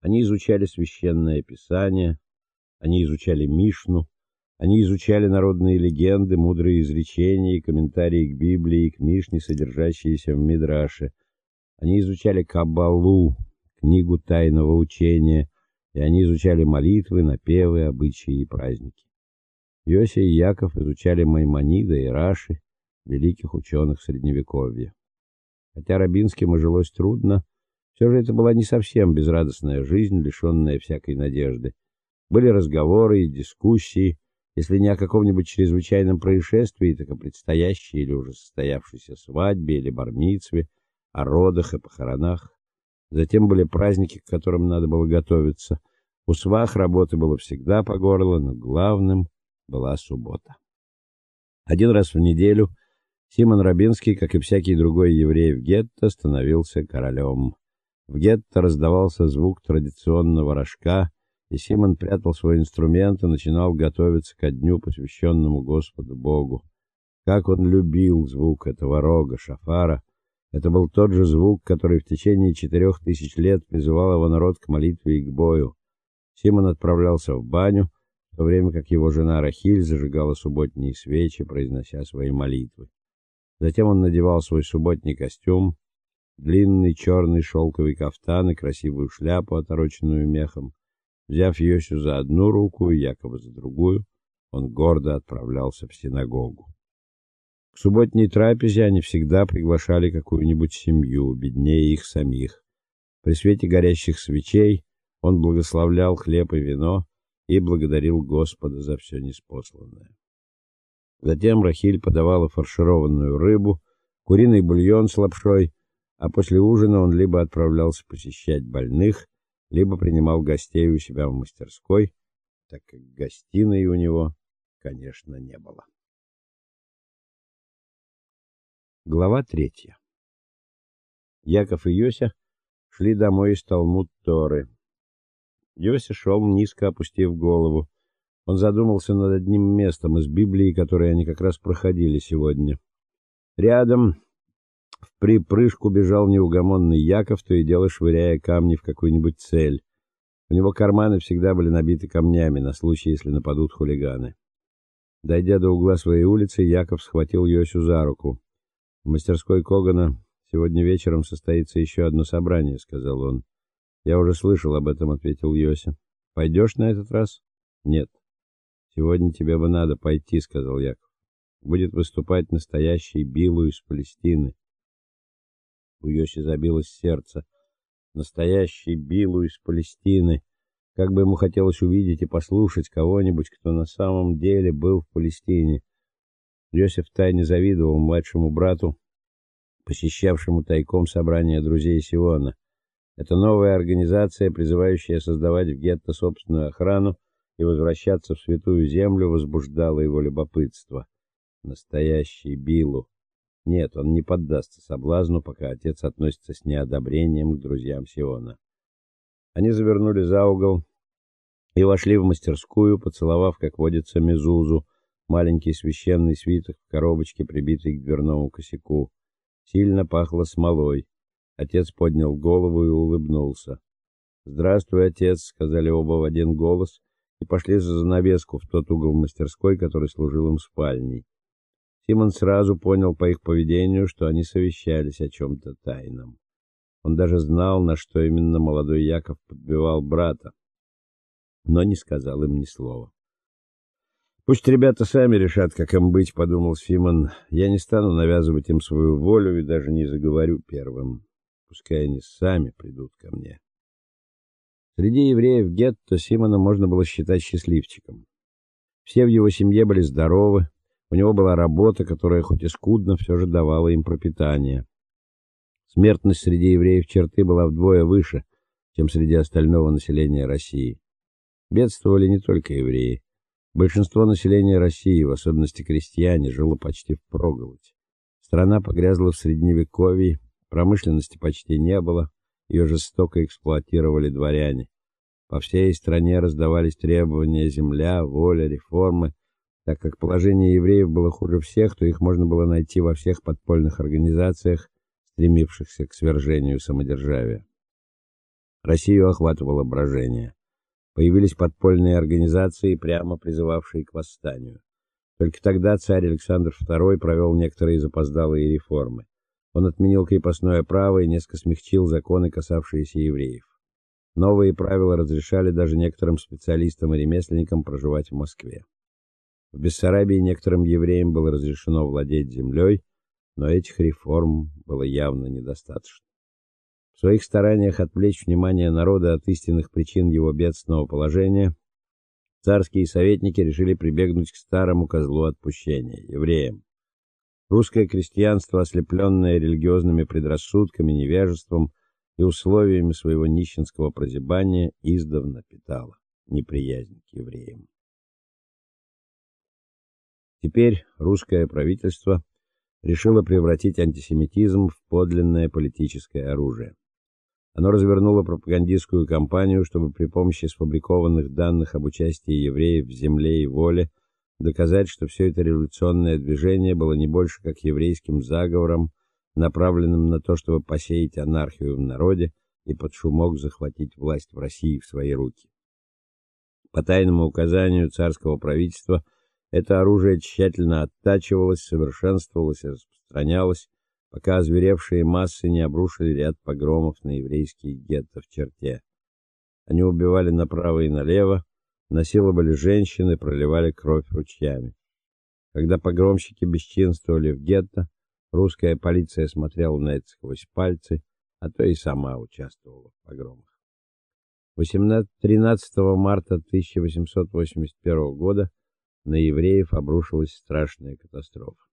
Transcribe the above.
Они изучали священное писание, они изучали Мишну, они изучали народные легенды, мудрые изречения и комментарии к Библии и к Мишне, содержащиеся в Мидраше. Они изучали Каббалу, книгу тайного учения, и они изучали молитвы, напевы, обычаи и праздники. Йося и Яков изучали Маймонида и Раши, великих ученых средневековья. Хотя Рабинским и жилось трудно, все же это была не совсем безрадостная жизнь, лишенная всякой надежды. Были разговоры и дискуссии, если не о каком-нибудь чрезвычайном происшествии, так о предстоящей или уже состоявшейся свадьбе или бармицве, о родах и похоронах. Затем были праздники, к которым надо было готовиться. У свах работы было всегда по горло, но главным была суббота. Один раз в неделю Симон Рабинский, как и всякий другой еврей в гетто, становился королем. В гетто раздавался звук традиционного рожка, и Симон прятал свой инструмент и начинал готовиться ко дню, посвященному Господу Богу. Как он любил звук этого рога шафара, это был тот же звук, который в течение четырех тысяч лет призывал его народ к молитве и к бою. Симон отправлялся в баню, в то время как его жена Рахиль зажигала субботние свечи, произнося свои молитвы. Затем он надевал свой субботний костюм, длинный черный шелковый кафтан и красивую шляпу, отороченную мехом. Взяв Йосю за одну руку и Якова за другую, он гордо отправлялся в синагогу. К субботней трапезе они всегда приглашали какую-нибудь семью, беднее их самих. При свете горящих свечей он благословлял хлеб и вино и благодарил Господа за все неспосланное. Затем Рахиль подавала фаршированную рыбу, куриный бульон с лапшой, а после ужина он либо отправлялся посещать больных, либо принимал гостей у себя в мастерской, так как гостиной у него, конечно, не было. Глава третья. Яков и Йося шли домой из Талмуд-Торы. Йося шел низко опустив голову. Он задумался над одним местом из Библии, которое они как раз проходили сегодня. Рядом в припрыжку бежал неугомонный Яков, то и дело швыряя камни в какую-нибудь цель. У него карманы всегда были набиты камнями на случай, если нападут хулиганы. Дойдя до угла своей улицы, Яков схватил Йосю за руку. В мастерской Когана сегодня вечером состоится еще одно собрание, сказал он. Я уже слышал об этом, ответил Йося. Пойдешь на этот раз? Нет. Сегодня тебе бы надо пойти, сказал Яков. Будет выступать настоящий Билу из Палестины. У Йоси забилось сердце. Настоящий Билу из Палестины. Как бы ему хотелось увидеть и послушать кого-нибудь, кто на самом деле был в Палестине. Йосиф тайне завидовал младшему брату, посещавшему тайком собрания друзей Сиона. Это новая организация, призывающая создавать в гетто собственную охрану и возвращаться в святую землю, возбуждала его любопытство. Настоящий Билу. Нет, он не поддастся соблазну, пока отец относится с неодобрением к друзьям Сиона. Они завернули за угол и вошли в мастерскую, поцеловав, как водится, мезузу, маленький священный свиток в коробочке, прибитый к дверному косяку. Сильно пахло смолой. Отец поднял голову и улыбнулся. "Здравствуй, отец", сказали оба в один голос и пошли за занавеску в тот угол мастерской, который служил им спальней. Симон сразу понял по их поведению, что они совещались о чем то тайном. Он даже знал, на что именно молодой Яков подбивал брата, но не сказал им ни слова. Пусть ребята сами решат, как им быть, подумал Симон. Я не стану навязывать им свою волю и даже не заговорю первым. Пускай они сами придут ко мне. Среди евреев гетто Симона можно было считать счастливчиком. Все в его семье были здоровы, у него была работа, которая хоть и скудно, все же давала им пропитание. Смертность среди евреев черты была вдвое выше, чем среди остального населения России. Бедствовали не только евреи. Большинство населения России, в особенности крестьяне, жило почти впроголодь. Страна погрязла в средневековье, промышленности почти не было, ее жестоко эксплуатировали дворяне. По всей стране раздавались требования земля, воля, реформы, так как положение евреев было хуже всех, то их можно было найти во всех подпольных организациях, стремившихся к свержению самодержавия. Россию охватывало брожение. Появились подпольные организации, прямо призывавшие к восстанию. Только тогда царь Александр II провел некоторые запоздалые реформы. Он отменил крепостное право и несколько смягчил законы, касавшиеся евреев. Новые правила разрешали даже некоторым специалистам и ремесленникам проживать в Москве. В Бессарабии некоторым евреям было разрешено владеть землей, но этих реформ было явно недостаточно. В своих стараниях отвлечь внимание народа от истинных причин его бедственного положения, царские советники решили прибегнуть к старому козлу отпущения евреям. Русское крестьянство, ослепленное религиозными предрассудками, невежеством и условиями своего нищенского прозябания, издавна питало неприязнь к евреям. Теперь русское правительство решило превратить антисемитизм в подлинное политическое оружие. Оно развернуло пропагандистскую кампанию, чтобы при помощи сфабрикованных данных об участии евреев в земле и воле доказать, что все это революционное движение было не больше как еврейским заговором, направленным на то, чтобы посеять анархию в народе и под шумок захватить власть в России в свои руки. По тайному указанию царского правительства это оружие тщательно оттачивалось, совершенствовалось и распространялось, пока озверевшие массы не обрушили ряд погромов на еврейские гетто в черте. Они убивали направо и налево, насиловали женщин и проливали кровь ручьями. Когда погромщики бесчинствовали в гетто, русская полиция смотрела на это сквозь пальцы, а то и сама участвовала в погромах. 18 13 марта 1881 года на евреев обрушилась страшная катастрофа.